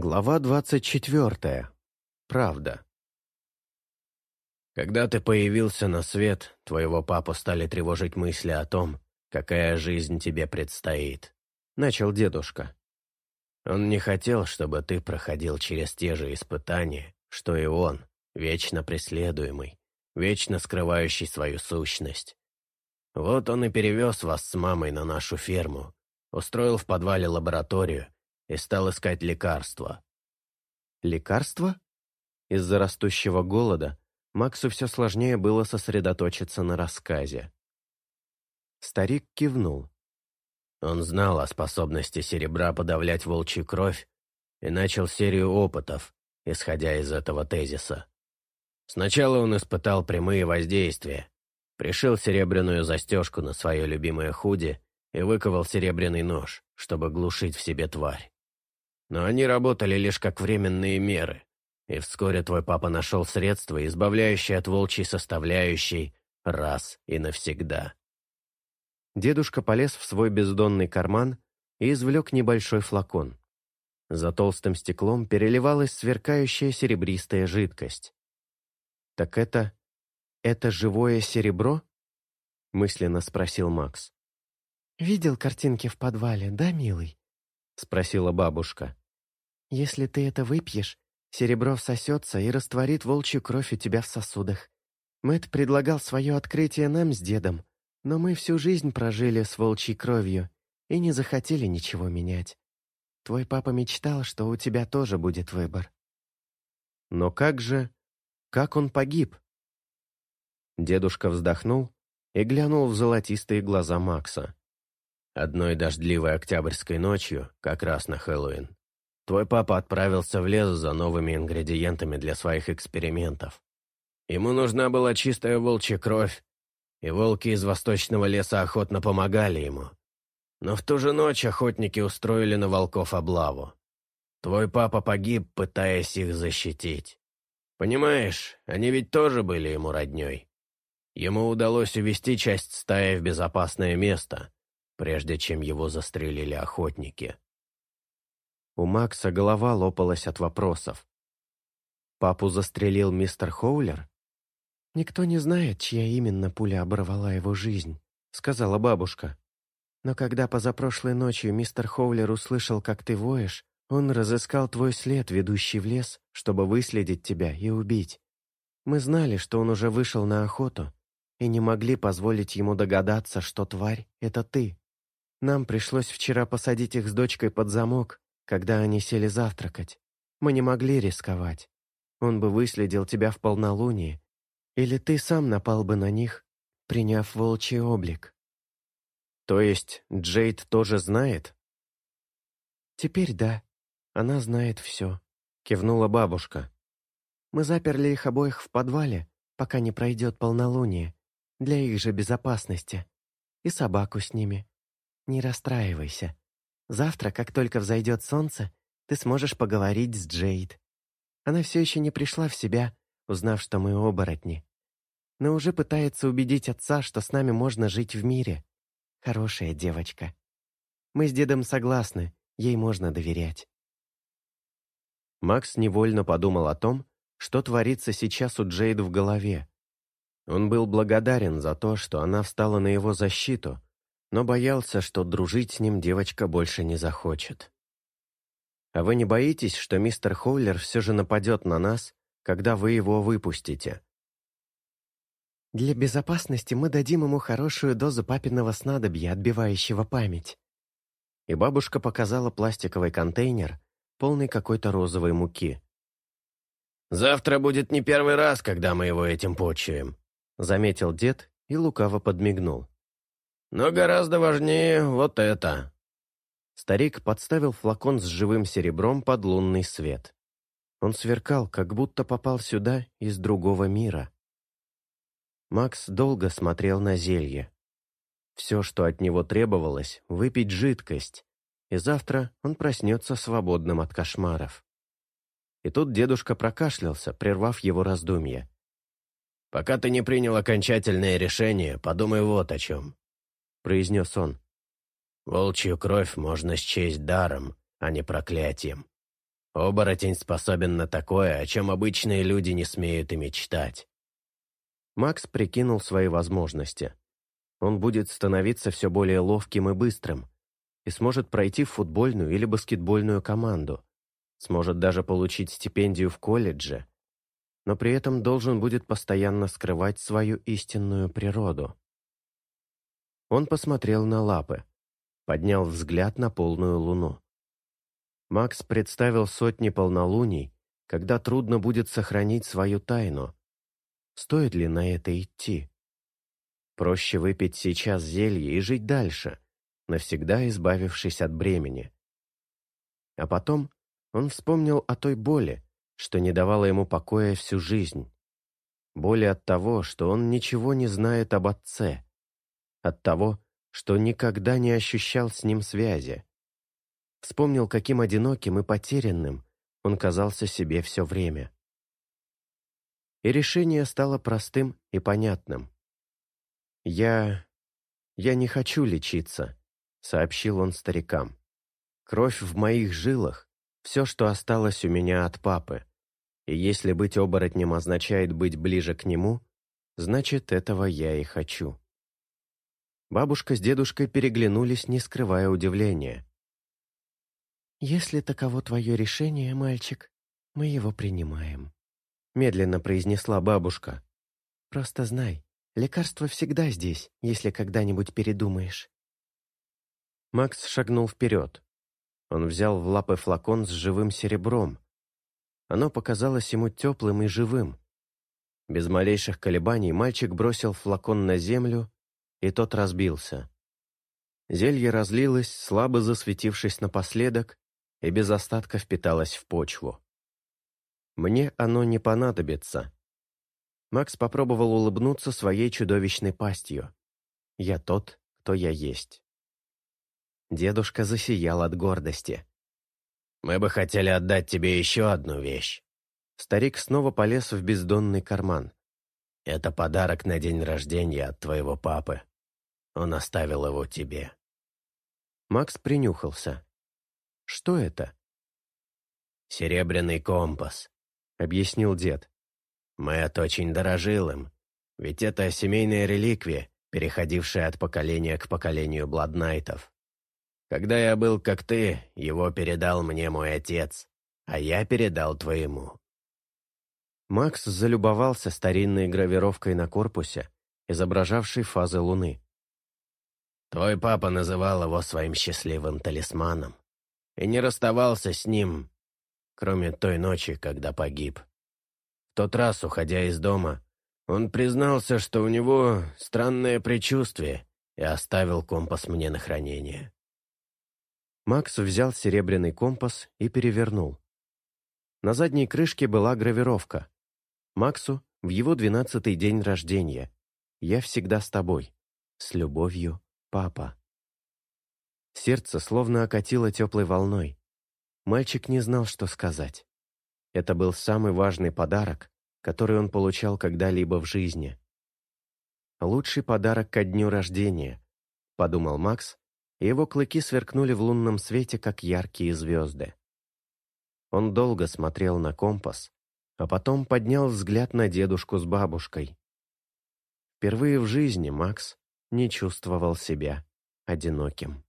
Глава двадцать четвертая. Правда. Когда ты появился на свет, твоего папу стали тревожить мысли о том, какая жизнь тебе предстоит. Начал дедушка. Он не хотел, чтобы ты проходил через те же испытания, что и он, вечно преследуемый, вечно скрывающий свою сущность. Вот он и перевез вас с мамой на нашу ферму, устроил в подвале лабораторию, и стал искать лекарства. Лекарства? Из-за растущего голода Максу все сложнее было сосредоточиться на рассказе. Старик кивнул. Он знал о способности серебра подавлять волчью кровь и начал серию опытов, исходя из этого тезиса. Сначала он испытал прямые воздействия, пришил серебряную застежку на свое любимое худи и выковал серебряный нож, чтобы глушить в себе тварь. Но они работали лишь как временные меры, и вскоре твой папа нашел средство, избавляющее от волчьей составляющей раз и навсегда. Дедушка полез в свой бездонный карман и извлек небольшой флакон. За толстым стеклом переливалась сверкающая серебристая жидкость. «Так это... это живое серебро?» — мысленно спросил Макс. «Видел картинки в подвале, да, милый?» — спросила бабушка. Если ты это выпьешь, серебро всосется и растворит волчью кровь у тебя в сосудах. Мэтт предлагал свое открытие нам с дедом, но мы всю жизнь прожили с волчьей кровью и не захотели ничего менять. Твой папа мечтал, что у тебя тоже будет выбор. Но как же... Как он погиб? Дедушка вздохнул и глянул в золотистые глаза Макса. Одной дождливой октябрьской ночью, как раз на Хэллоуин, Твой папа отправился в лес за новыми ингредиентами для своих экспериментов. Ему нужна была чистая волчья кровь, и волки из восточного леса охотно помогали ему. Но в ту же ночь охотники устроили на волков облаву. Твой папа погиб, пытаясь их защитить. Понимаешь, они ведь тоже были ему родней. Ему удалось увести часть стаи в безопасное место, прежде чем его застрелили охотники. У Макса голова лопалась от вопросов. Папу застрелил мистер Хоулер? «Никто не знает, чья именно пуля оборвала его жизнь», — сказала бабушка. «Но когда позапрошлой ночью мистер Хоулер услышал, как ты воешь, он разыскал твой след, ведущий в лес, чтобы выследить тебя и убить. Мы знали, что он уже вышел на охоту, и не могли позволить ему догадаться, что тварь — это ты. Нам пришлось вчера посадить их с дочкой под замок, когда они сели завтракать. Мы не могли рисковать. Он бы выследил тебя в полнолуние, или ты сам напал бы на них, приняв волчий облик. То есть Джейд тоже знает? Теперь да, она знает все, кивнула бабушка. Мы заперли их обоих в подвале, пока не пройдет полнолуние, для их же безопасности. И собаку с ними. Не расстраивайся. Завтра, как только взойдет солнце, ты сможешь поговорить с Джейд. Она все еще не пришла в себя, узнав, что мы оборотни. Но уже пытается убедить отца, что с нами можно жить в мире. Хорошая девочка. Мы с дедом согласны, ей можно доверять. Макс невольно подумал о том, что творится сейчас у Джейд в голове. Он был благодарен за то, что она встала на его защиту, но боялся, что дружить с ним девочка больше не захочет. «А вы не боитесь, что мистер Хоулер все же нападет на нас, когда вы его выпустите?» «Для безопасности мы дадим ему хорошую дозу папиного снадобья, отбивающего память». И бабушка показала пластиковый контейнер, полный какой-то розовой муки. «Завтра будет не первый раз, когда мы его этим почуем», — заметил дед и лукаво подмигнул. Но гораздо важнее вот это». Старик подставил флакон с живым серебром под лунный свет. Он сверкал, как будто попал сюда из другого мира. Макс долго смотрел на зелье. Все, что от него требовалось, выпить жидкость, и завтра он проснется свободным от кошмаров. И тут дедушка прокашлялся, прервав его раздумье. «Пока ты не принял окончательное решение, подумай вот о чем. — произнес он. «Волчью кровь можно счесть даром, а не проклятием. Оборотень способен на такое, о чем обычные люди не смеют и мечтать. Макс прикинул свои возможности. Он будет становиться все более ловким и быстрым и сможет пройти в футбольную или баскетбольную команду, сможет даже получить стипендию в колледже, но при этом должен будет постоянно скрывать свою истинную природу. Он посмотрел на лапы, поднял взгляд на полную луну. Макс представил сотни полнолуний, когда трудно будет сохранить свою тайну. Стоит ли на это идти? Проще выпить сейчас зелье и жить дальше, навсегда избавившись от бремени. А потом он вспомнил о той боли, что не давала ему покоя всю жизнь. Боли от того, что он ничего не знает об отце. От того, что никогда не ощущал с ним связи. Вспомнил, каким одиноким и потерянным он казался себе все время. И решение стало простым и понятным. «Я... я не хочу лечиться», — сообщил он старикам. «Кровь в моих жилах — все, что осталось у меня от папы. И если быть оборотнем означает быть ближе к нему, значит, этого я и хочу». Бабушка с дедушкой переглянулись, не скрывая удивления. «Если таково твое решение, мальчик, мы его принимаем», — медленно произнесла бабушка. «Просто знай, лекарство всегда здесь, если когда-нибудь передумаешь». Макс шагнул вперед. Он взял в лапы флакон с живым серебром. Оно показалось ему теплым и живым. Без малейших колебаний мальчик бросил флакон на землю, и тот разбился. Зелье разлилось, слабо засветившись напоследок, и без остатка впиталось в почву. Мне оно не понадобится. Макс попробовал улыбнуться своей чудовищной пастью. Я тот, кто я есть. Дедушка засиял от гордости. «Мы бы хотели отдать тебе еще одну вещь». Старик снова полез в бездонный карман. «Это подарок на день рождения от твоего папы. Он оставил его тебе». Макс принюхался. Что это?» «Серебряный компас», — объяснил дед. «Мэтт очень дорожил им, ведь это семейная реликвия, переходившая от поколения к поколению Бладнайтов. Когда я был как ты, его передал мне мой отец, а я передал твоему». Макс залюбовался старинной гравировкой на корпусе, изображавшей фазы Луны. «Твой папа называл его своим счастливым талисманом и не расставался с ним, кроме той ночи, когда погиб. В тот раз, уходя из дома, он признался, что у него странное предчувствие и оставил компас мне на хранение. Макс взял серебряный компас и перевернул. На задней крышке была гравировка. Максу в его двенадцатый день рождения. «Я всегда с тобой. С любовью, папа». Сердце словно окатило теплой волной. Мальчик не знал, что сказать. Это был самый важный подарок, который он получал когда-либо в жизни. «Лучший подарок ко дню рождения», — подумал Макс, и его клыки сверкнули в лунном свете, как яркие звезды. Он долго смотрел на компас, а потом поднял взгляд на дедушку с бабушкой. Впервые в жизни Макс не чувствовал себя одиноким.